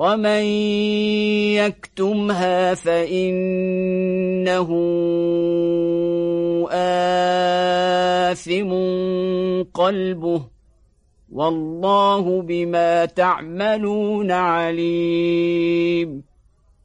ومن يكتمها فإنه آثم قلبه والله بما تعملون عليم